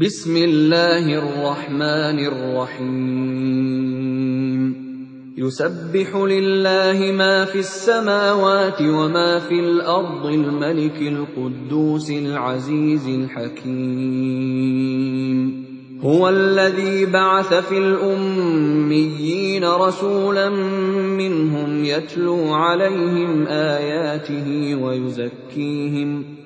بسم الله الرحمن الرحيم. يسبح لله ما في السماوات وما في الأرض الملك القدوس العزيز الحكيم. هو الذي بعث في الأميين رسولا منهم يتلو عليهم آياته ويزكيهم.